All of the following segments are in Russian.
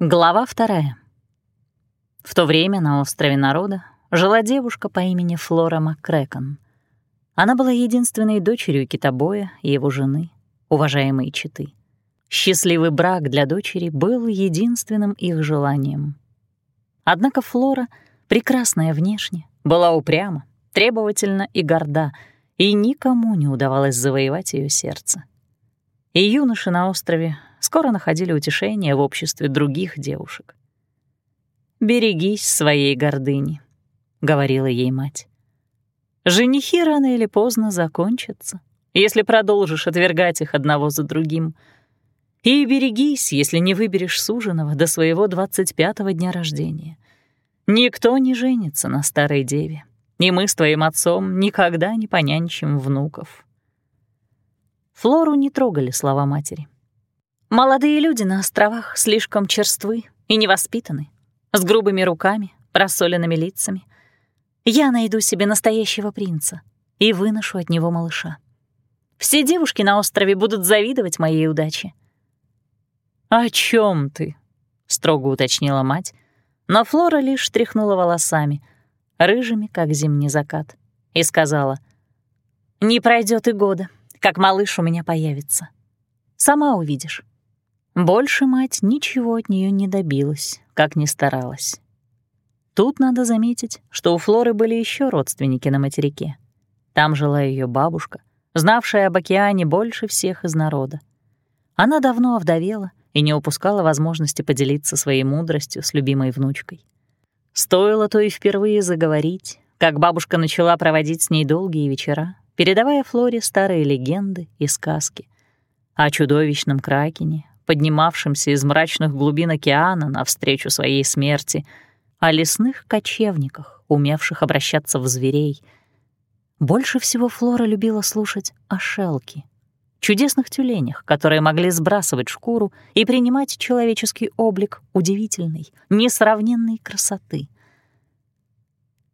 Глава вторая. В то время на острове Народа жила девушка по имени Флора МакКрэкон. Она была единственной дочерью китобоя и его жены, уважаемой Читы. Счастливый брак для дочери был единственным их желанием. Однако Флора, прекрасная внешне, была упряма, требовательна и горда, и никому не удавалось завоевать ее сердце. И юноши на острове скоро находили утешение в обществе других девушек. «Берегись своей гордыни», — говорила ей мать. «Женихи рано или поздно закончатся, если продолжишь отвергать их одного за другим. И берегись, если не выберешь суженого до своего 25-го дня рождения. Никто не женится на старой деве, и мы с твоим отцом никогда не понянчим внуков». Флору не трогали слова матери. Молодые люди на островах слишком черствы и невоспитаны, с грубыми руками, рассоленными лицами. Я найду себе настоящего принца и выношу от него малыша. Все девушки на острове будут завидовать моей удаче. «О чем ты?» — строго уточнила мать, но Флора лишь тряхнула волосами, рыжими, как зимний закат, и сказала, «Не пройдет и года, как малыш у меня появится. Сама увидишь». Больше мать ничего от нее не добилась, как ни старалась. Тут надо заметить, что у Флоры были еще родственники на материке. Там жила ее бабушка, знавшая об океане больше всех из народа. Она давно овдовела и не упускала возможности поделиться своей мудростью с любимой внучкой. Стоило то и впервые заговорить, как бабушка начала проводить с ней долгие вечера, передавая Флоре старые легенды и сказки о чудовищном кракене, поднимавшимся из мрачных глубин океана навстречу своей смерти, о лесных кочевниках, умевших обращаться в зверей. Больше всего Флора любила слушать о шелке, чудесных тюленях, которые могли сбрасывать шкуру и принимать человеческий облик удивительной, несравненной красоты.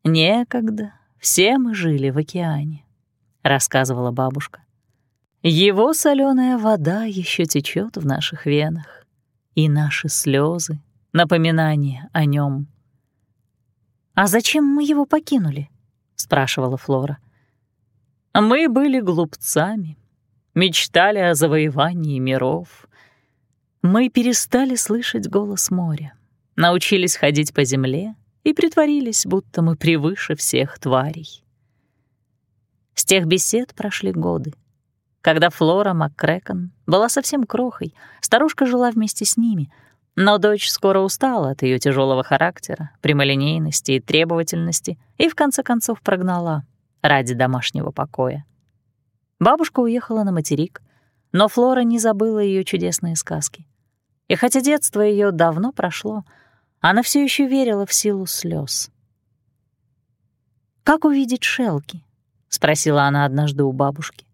«Некогда все мы жили в океане», — рассказывала бабушка. Его соленая вода еще течет в наших венах, и наши слезы — напоминание о нем. «А зачем мы его покинули?» — спрашивала Флора. «Мы были глупцами, мечтали о завоевании миров. Мы перестали слышать голос моря, научились ходить по земле и притворились, будто мы превыше всех тварей». С тех бесед прошли годы. Когда Флора МакКрэкон была совсем крохой, старушка жила вместе с ними, но дочь скоро устала от ее тяжелого характера, прямолинейности и требовательности и в конце концов прогнала ради домашнего покоя. Бабушка уехала на материк, но Флора не забыла ее чудесные сказки. И хотя детство ее давно прошло, она все еще верила в силу слез. «Как увидеть шелки?» — спросила она однажды у бабушки.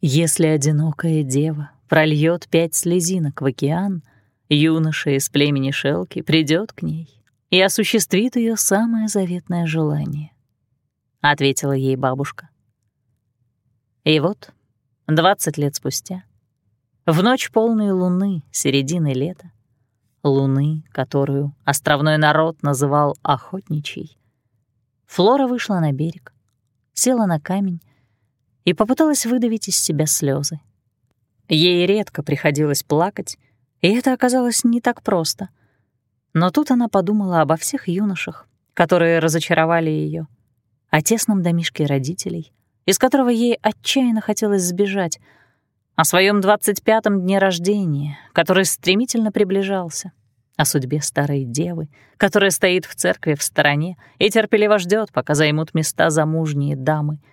Если одинокая дева прольет пять слезинок в океан, юноша из племени Шелки придет к ней и осуществит ее самое заветное желание, — ответила ей бабушка. И вот, двадцать лет спустя, в ночь полной луны середины лета, луны, которую островной народ называл охотничьей, Флора вышла на берег, села на камень и попыталась выдавить из себя слезы. Ей редко приходилось плакать, и это оказалось не так просто. Но тут она подумала обо всех юношах, которые разочаровали ее, о тесном домишке родителей, из которого ей отчаянно хотелось сбежать, о своем двадцать пятом дне рождения, который стремительно приближался, о судьбе старой девы, которая стоит в церкви в стороне и терпеливо ждет, пока займут места замужние дамы —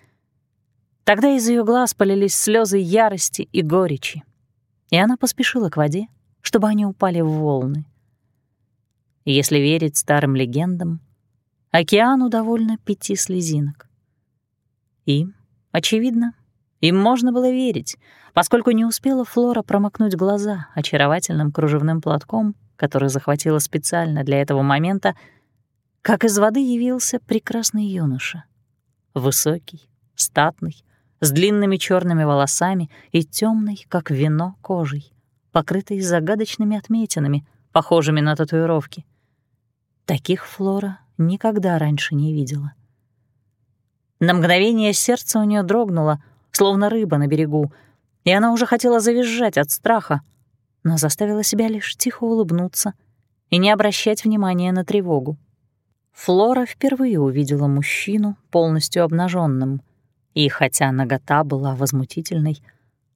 Тогда из ее глаз полились слезы ярости и горечи, и она поспешила к воде, чтобы они упали в волны. Если верить старым легендам, океану довольно пяти слезинок. И, очевидно, им можно было верить, поскольку не успела Флора промокнуть глаза очаровательным кружевным платком, который захватила специально для этого момента, как из воды явился прекрасный юноша. Высокий, статный, с длинными черными волосами и темной, как вино, кожей, покрытой загадочными отметинами, похожими на татуировки. Таких Флора никогда раньше не видела. На мгновение сердце у нее дрогнуло, словно рыба на берегу, и она уже хотела завизжать от страха, но заставила себя лишь тихо улыбнуться и не обращать внимания на тревогу. Флора впервые увидела мужчину полностью обнаженным, и хотя нагота была возмутительной,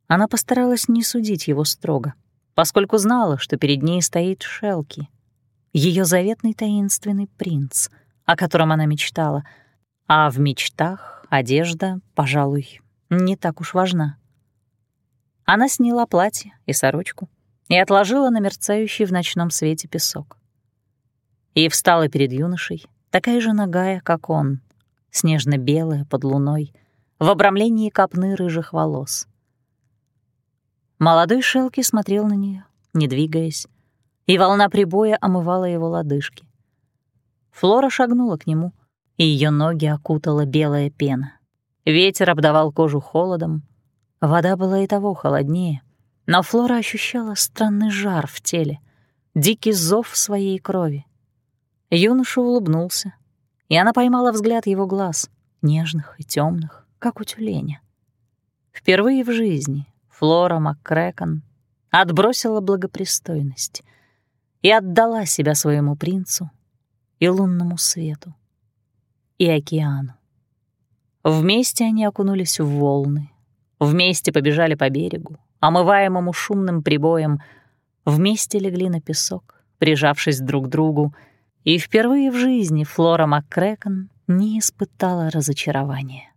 она постаралась не судить его строго, поскольку знала, что перед ней стоит Шелки, ее заветный таинственный принц, о котором она мечтала, а в мечтах одежда, пожалуй, не так уж важна. Она сняла платье и сорочку и отложила на мерцающий в ночном свете песок и встала перед юношей, такая же нагая, как он, снежно-белая под луной, в обрамлении копны рыжих волос. Молодой Шелки смотрел на нее, не двигаясь, и волна прибоя омывала его лодыжки. Флора шагнула к нему, и ее ноги окутала белая пена. Ветер обдавал кожу холодом, вода была и того холоднее, но Флора ощущала странный жар в теле, дикий зов своей крови. Юноша улыбнулся, и она поймала взгляд его глаз, нежных и темных, как у тюленя. Впервые в жизни Флора МакКрэкон отбросила благопристойность и отдала себя своему принцу и лунному свету, и океану. Вместе они окунулись в волны, вместе побежали по берегу, омываемому шумным прибоем, вместе легли на песок, прижавшись друг к другу, и впервые в жизни Флора МакКрэкон не испытала разочарования.